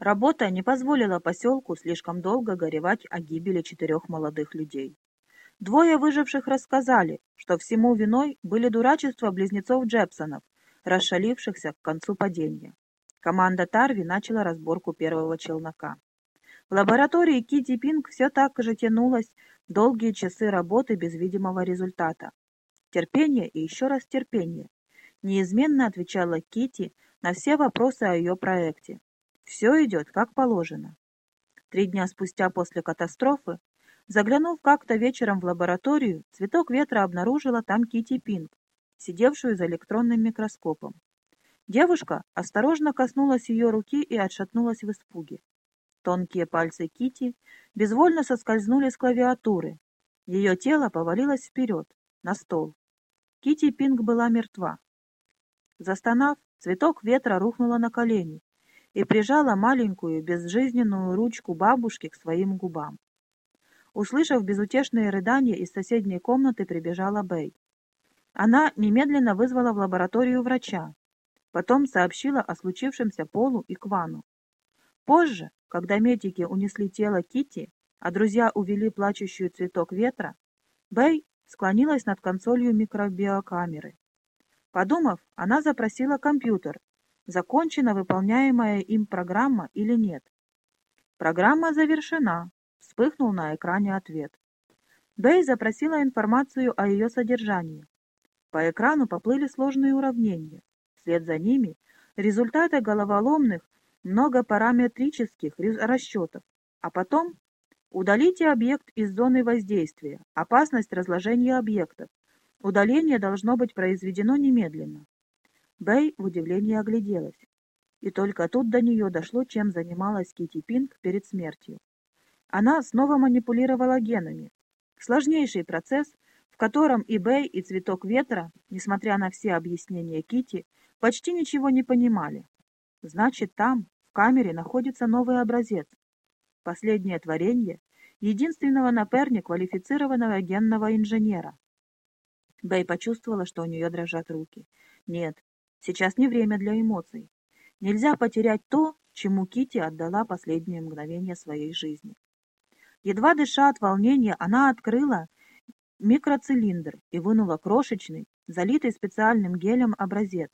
Работа не позволила поселку слишком долго горевать о гибели четырех молодых людей. Двое выживших рассказали, что всему виной были дурачества близнецов Джепсонов, расшалившихся к концу падения. Команда Тарви начала разборку первого челнока. В лаборатории Кити Пинг все так же тянулось долгие часы работы без видимого результата. Терпение и еще раз терпение. Неизменно отвечала Кити на все вопросы о ее проекте. Все идет как положено. Три дня спустя после катастрофы, заглянув как-то вечером в лабораторию, цветок ветра обнаружила там Кити Пинг, сидевшую за электронным микроскопом. Девушка осторожно коснулась ее руки и отшатнулась в испуге. Тонкие пальцы Кити безвольно соскользнули с клавиатуры. Ее тело повалилось вперед, на стол. Кити Пинг была мертва. Застонав, цветок ветра рухнула на колени, и прижала маленькую безжизненную ручку бабушки к своим губам. Услышав безутешные рыдания, из соседней комнаты прибежала Бэй. Она немедленно вызвала в лабораторию врача, потом сообщила о случившемся Полу и Квану. Позже, когда медики унесли тело Кити, а друзья увели плачущую цветок ветра, Бэй склонилась над консолью микробиокамеры. Подумав, она запросила компьютер закончена выполняемая им программа или нет. Программа завершена. Вспыхнул на экране ответ. Бэй запросила информацию о ее содержании. По экрану поплыли сложные уравнения. Вслед за ними результаты головоломных многопараметрических расчетов. А потом удалите объект из зоны воздействия. Опасность разложения объектов. Удаление должно быть произведено немедленно. Бэй в удивлении огляделась. И только тут до нее дошло, чем занималась Кити Пинк перед смертью. Она снова манипулировала генами. Сложнейший процесс, в котором и Бэй, и Цветок Ветра, несмотря на все объяснения Кити, почти ничего не понимали. Значит, там, в камере, находится новый образец. Последнее творение единственного на Перне квалифицированного генного инженера. Бэй почувствовала, что у нее дрожат руки. Нет, Сейчас не время для эмоций. Нельзя потерять то, чему Кити отдала последние мгновения своей жизни. Едва дыша от волнения, она открыла микроцилиндр и вынула крошечный, залитый специальным гелем образец.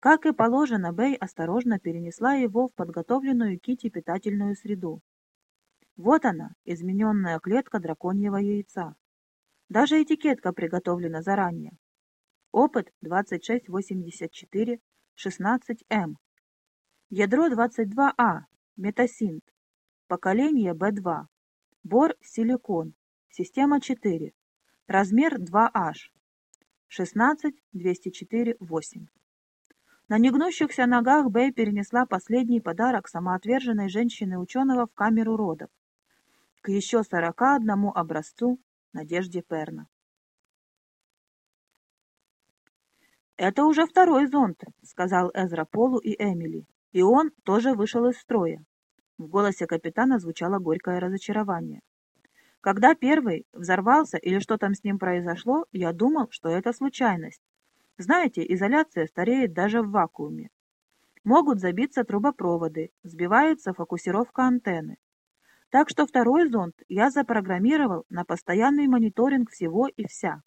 Как и положено, Бэй осторожно перенесла его в подготовленную Кити питательную среду. Вот она, измененная клетка драконьего яйца. Даже этикетка приготовлена заранее. Опыт 2684, 16М. Ядро 22А, метасинт. Поколение B2. Бор силикон. Система 4. Размер 2H. 16, 204, 8. На негнущихся ногах Бэй перенесла последний подарок самоотверженной женщины-ученого в камеру родов. К еще 41 образцу Надежде Перна. «Это уже второй зонт», — сказал Эзра Полу и Эмили, и он тоже вышел из строя. В голосе капитана звучало горькое разочарование. Когда первый взорвался или что там с ним произошло, я думал, что это случайность. Знаете, изоляция стареет даже в вакууме. Могут забиться трубопроводы, сбивается фокусировка антенны. Так что второй зонд я запрограммировал на постоянный мониторинг всего и вся.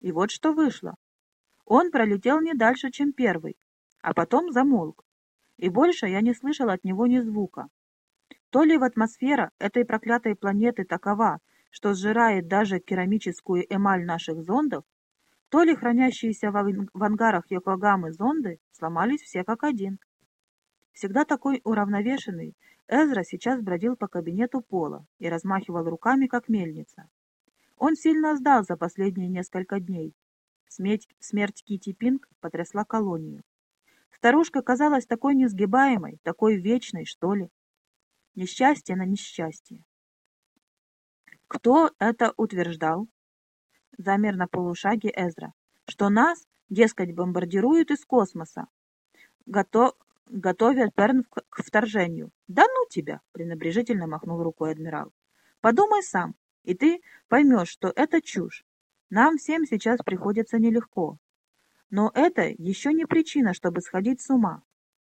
И вот что вышло. Он пролетел не дальше, чем первый, а потом замолк, и больше я не слышал от него ни звука. То ли в атмосфера этой проклятой планеты такова, что сжирает даже керамическую эмаль наших зондов, то ли хранящиеся в ангарах Йокогамы зонды сломались все как один. Всегда такой уравновешенный, Эзра сейчас бродил по кабинету Пола и размахивал руками, как мельница. Он сильно сдал за последние несколько дней, Смерть, смерть Кити Пинг потрясла колонию. Старушка казалась такой несгибаемой, такой вечной, что ли. Несчастье на несчастье. Кто это утверждал? Замер на полушаге Эзра. Что нас, дескать, бомбардируют из космоса. Готов, готовят Перн к вторжению. Да ну тебя, пренебрежительно махнул рукой адмирал. Подумай сам, и ты поймешь, что это чушь. Нам всем сейчас приходится нелегко. Но это еще не причина, чтобы сходить с ума.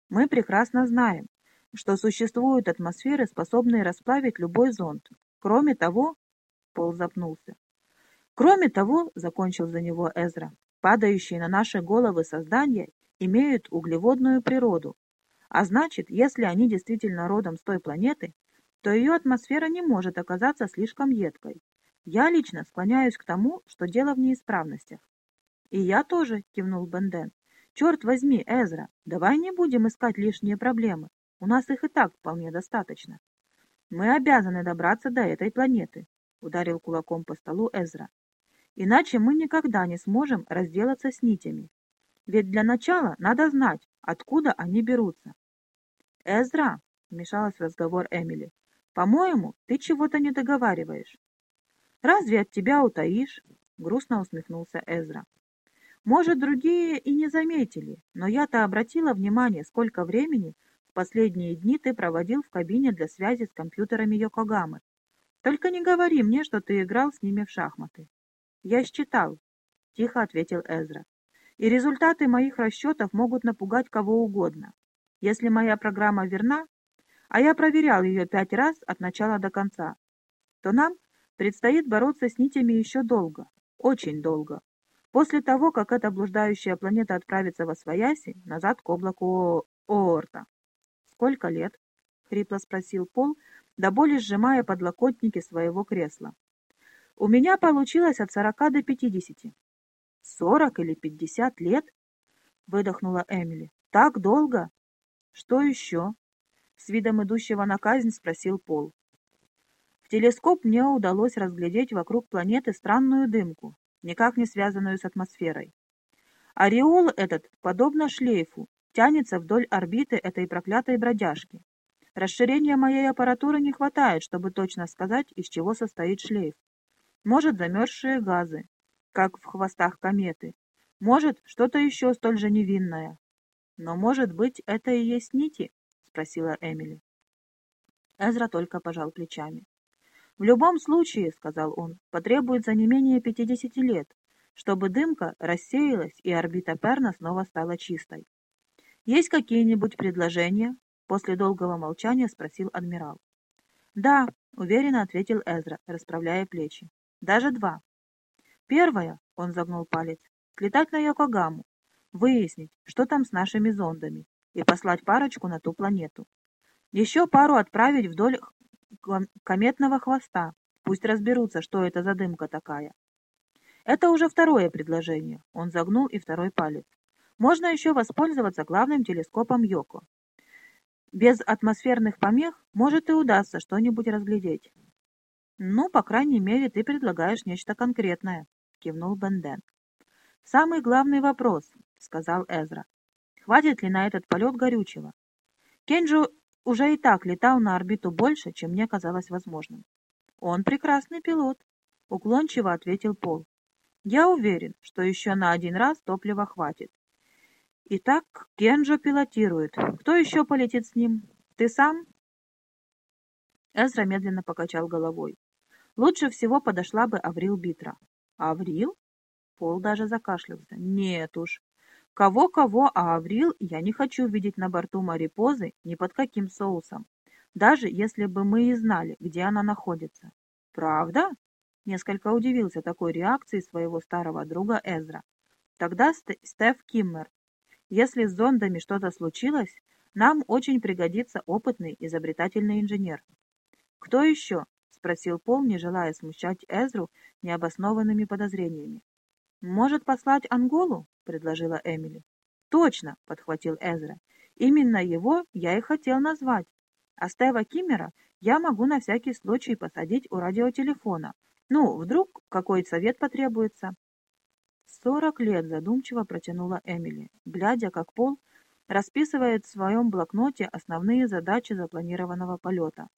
Мы прекрасно знаем, что существуют атмосферы, способные расплавить любой зонд. Кроме того, Пол запнулся. Кроме того, закончил за него Эзра, падающие на наши головы создания имеют углеводную природу, а значит, если они действительно родом с той планеты, то ее атмосфера не может оказаться слишком едкой. Я лично склоняюсь к тому, что дело в неисправностях. «И я тоже», — кивнул Бенден. «Черт возьми, Эзра, давай не будем искать лишние проблемы. У нас их и так вполне достаточно. Мы обязаны добраться до этой планеты», — ударил кулаком по столу Эзра. «Иначе мы никогда не сможем разделаться с нитями. Ведь для начала надо знать, откуда они берутся». «Эзра», — вмешалась в разговор Эмили, — «по-моему, ты чего-то не договариваешь». «Разве от тебя утаишь?» — грустно усмехнулся Эзра. Может, другие и не заметили, но я-то обратила внимание, сколько времени в последние дни ты проводил в кабине для связи с компьютерами Йокогамы. Только не говори мне, что ты играл с ними в шахматы. Я считал, — тихо ответил Эзра. И результаты моих расчетов могут напугать кого угодно. Если моя программа верна, а я проверял ее пять раз от начала до конца, то нам предстоит бороться с нитями еще долго, очень долго. После того, как эта блуждающая планета отправится во Свояси, назад к облаку Оорта. «Сколько лет?» — хрипло спросил Пол, до боли сжимая подлокотники своего кресла. «У меня получилось от сорока до пятидесяти». «Сорок или пятьдесят лет?» — выдохнула Эмили. «Так долго?» «Что еще?» — с видом идущего на казнь спросил Пол. Телескоп мне удалось разглядеть вокруг планеты странную дымку, никак не связанную с атмосферой. Ореол этот, подобно шлейфу, тянется вдоль орбиты этой проклятой бродяжки. Расширения моей аппаратуры не хватает, чтобы точно сказать, из чего состоит шлейф. Может, замерзшие газы, как в хвостах кометы. Может, что-то еще столь же невинное. Но, может быть, это и есть нити? Спросила Эмили. Эзра только пожал плечами. «В любом случае, — сказал он, — потребуется не менее 50 лет, чтобы дымка рассеялась и орбита Перна снова стала чистой. Есть какие-нибудь предложения?» После долгого молчания спросил адмирал. «Да», — уверенно ответил Эзра, расправляя плечи. «Даже два. Первое, — он загнул палец, — слетать на Йокогаму, выяснить, что там с нашими зондами, и послать парочку на ту планету. Еще пару отправить вдоль кометного хвоста. Пусть разберутся, что это за дымка такая. Это уже второе предложение. Он загнул и второй палец. Можно еще воспользоваться главным телескопом Йоко. Без атмосферных помех может и удастся что-нибудь разглядеть. Ну, по крайней мере, ты предлагаешь нечто конкретное, кивнул Бенден. Самый главный вопрос, сказал Эзра. Хватит ли на этот полет горючего? Кенджу уже и так летал на орбиту больше, чем мне казалось возможным. «Он прекрасный пилот», — уклончиво ответил Пол. «Я уверен, что еще на один раз топлива хватит. Итак, Кенджо пилотирует. Кто еще полетит с ним? Ты сам?» Эзра медленно покачал головой. Лучше всего подошла бы Аврил Битра. «Аврил?» Пол даже закашлялся. «Нет уж, Кого-кого, а Аврил я не хочу видеть на борту Марипозы ни под каким соусом, даже если бы мы и знали, где она находится. Правда? Несколько удивился такой реакции своего старого друга Эзра. Тогда Стеф Киммер. Если с зондами что-то случилось, нам очень пригодится опытный, изобретательный инженер. «Кто еще?» — спросил Пол, не желая смущать Эзру необоснованными подозрениями. «Может послать Анголу?» — предложила Эмили. «Точно!» — подхватил Эзра. «Именно его я и хотел назвать. А Стева Киммера я могу на всякий случай посадить у радиотелефона. Ну, вдруг какой совет потребуется?» «Сорок лет», — задумчиво протянула Эмили, глядя, как Пол расписывает в своем блокноте основные задачи запланированного полета.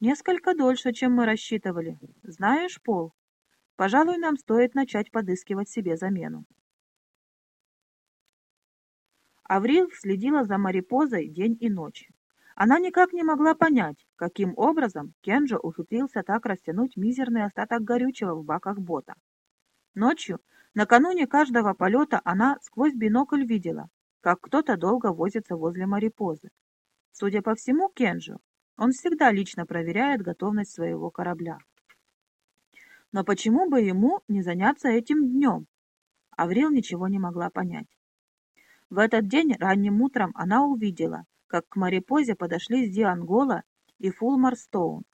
«Несколько дольше, чем мы рассчитывали. Знаешь, Пол, Пожалуй, нам стоит начать подыскивать себе замену. Аврил следила за Марипозой день и ночь. Она никак не могла понять, каким образом Кенджо ухитрился так растянуть мизерный остаток горючего в баках бота. Ночью, накануне каждого полета, она сквозь бинокль видела, как кто-то долго возится возле Марипозы. Судя по всему, Кенджо. Он всегда лично проверяет готовность своего корабля. Но почему бы ему не заняться этим днем? Аврил ничего не могла понять. В этот день ранним утром она увидела, как к Марипозе подошли Диангола и Фулмар Стоун.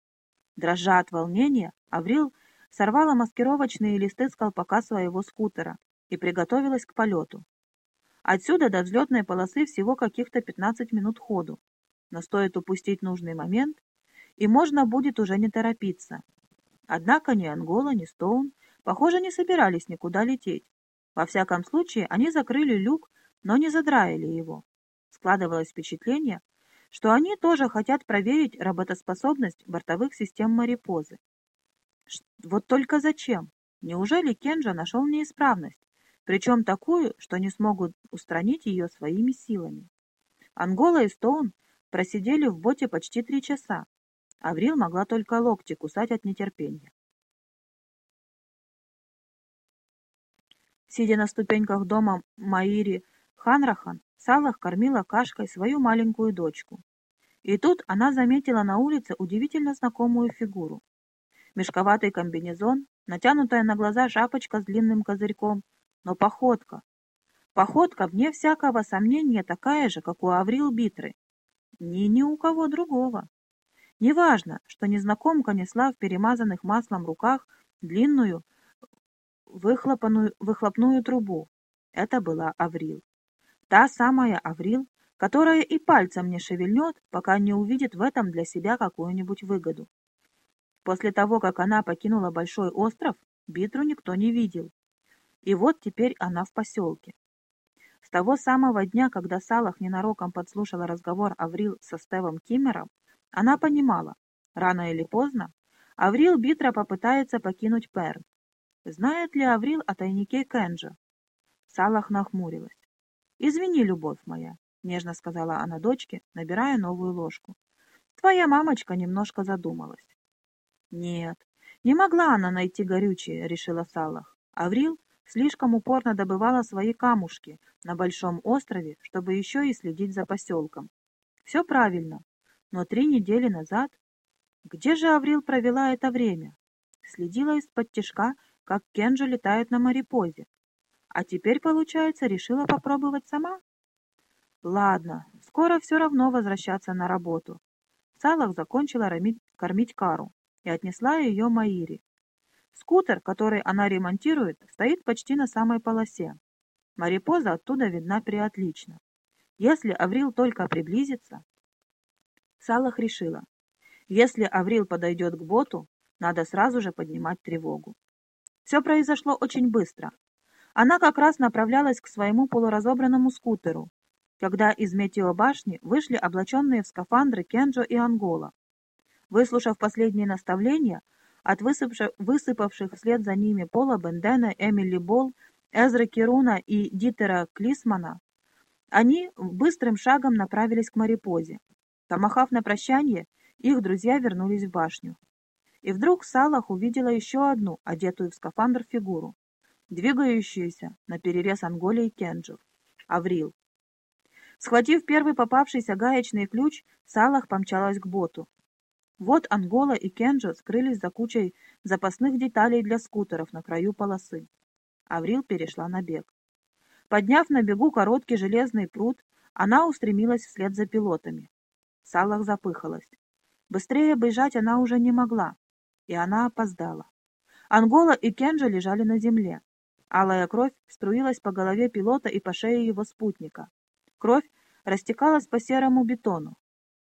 Дрожа от волнения, Аврил сорвала маскировочные листы с колпака своего скутера и приготовилась к полету. Отсюда до взлетной полосы всего каких-то 15 минут ходу, но стоит упустить нужный момент, и можно будет уже не торопиться. Однако ни Ангола, ни Стоун, похоже, не собирались никуда лететь. Во всяком случае, они закрыли люк, но не задраили его. Складывалось впечатление, что они тоже хотят проверить работоспособность бортовых систем Марипозы. Вот только зачем? Неужели Кенджа нашел неисправность, причем такую, что не смогут устранить ее своими силами? Ангола и Стоун просидели в боте почти три часа. Аврил могла только локти кусать от нетерпения. Сидя на ступеньках дома Маири Ханрахан, Салах кормила кашкой свою маленькую дочку. И тут она заметила на улице удивительно знакомую фигуру. Мешковатый комбинезон, натянутая на глаза шапочка с длинным козырьком, но походка. Походка, вне всякого сомнения, такая же, как у Аврил Битры. Ни ни у кого другого. Неважно, что незнакомка несла в перемазанных маслом руках длинную выхлопную, трубу. Это была Аврил. Та самая Аврил, которая и пальцем не шевельнет, пока не увидит в этом для себя какую-нибудь выгоду. После того, как она покинула большой остров, Битру никто не видел. И вот теперь она в поселке. С того самого дня, когда Салах ненароком подслушала разговор Аврил со Стевом Киммером, она понимала, рано или поздно, Аврил Битра попытается покинуть Перн. Знает ли Аврил о тайнике Кенджа? Салах нахмурилась. «Извини, любовь моя», — нежно сказала она дочке, набирая новую ложку. «Твоя мамочка немножко задумалась». «Нет, не могла она найти горючее», — решила Салах. Аврил слишком упорно добывала свои камушки на большом острове, чтобы еще и следить за поселком. Все правильно, но три недели назад... Где же Аврил провела это время? Следила из-под тишка, как Кенджи летает на Марипозе. А теперь, получается, решила попробовать сама? Ладно, скоро все равно возвращаться на работу. Салах закончила кормить Кару и отнесла ее Маире. Скутер, который она ремонтирует, стоит почти на самой полосе. Марипоза оттуда видна приотлично. Если Аврил только приблизится... Салах решила, если Аврил подойдет к боту, надо сразу же поднимать тревогу. Все произошло очень быстро. Она как раз направлялась к своему полуразобранному скутеру, когда из метеобашни вышли облаченные в скафандры Кенджо и Ангола. Выслушав последние наставления от высыпавших вслед за ними Пола Бендена, Эмили Болл, Эзра Кируна и Дитера Клисмана, они быстрым шагом направились к Марипозе. Помахав на прощание, их друзья вернулись в башню. И вдруг Салах увидела еще одну, одетую в скафандр фигуру, двигающуюся на перерез Анголи и Кенджу. Аврил. Схватив первый попавшийся гаечный ключ, Салах помчалась к боту. Вот Ангола и Кенджо скрылись за кучей запасных деталей для скутеров на краю полосы. Аврил перешла на бег. Подняв на бегу короткий железный пруд, она устремилась вслед за пилотами. Салах запыхалась. Быстрее бежать она уже не могла, и она опоздала. Ангола и Кенджа лежали на земле. Алая кровь струилась по голове пилота и по шее его спутника. Кровь растекалась по серому бетону.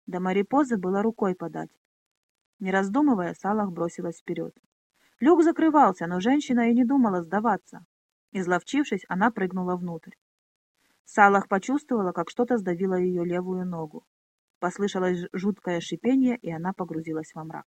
До Марипозы было рукой подать. Не раздумывая, Салах бросилась вперед. Люк закрывался, но женщина и не думала сдаваться. Изловчившись, она прыгнула внутрь. Салах почувствовала, как что-то сдавило ее левую ногу. Послышалось жуткое шипение, и она погрузилась во мрак.